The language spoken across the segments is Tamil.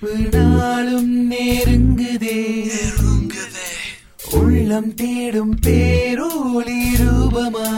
நெருப்பு நாளும் நெருங்குதே. உள்ளம் தேடும் பேரோலி ரூபமா.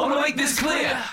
I want to make this clear.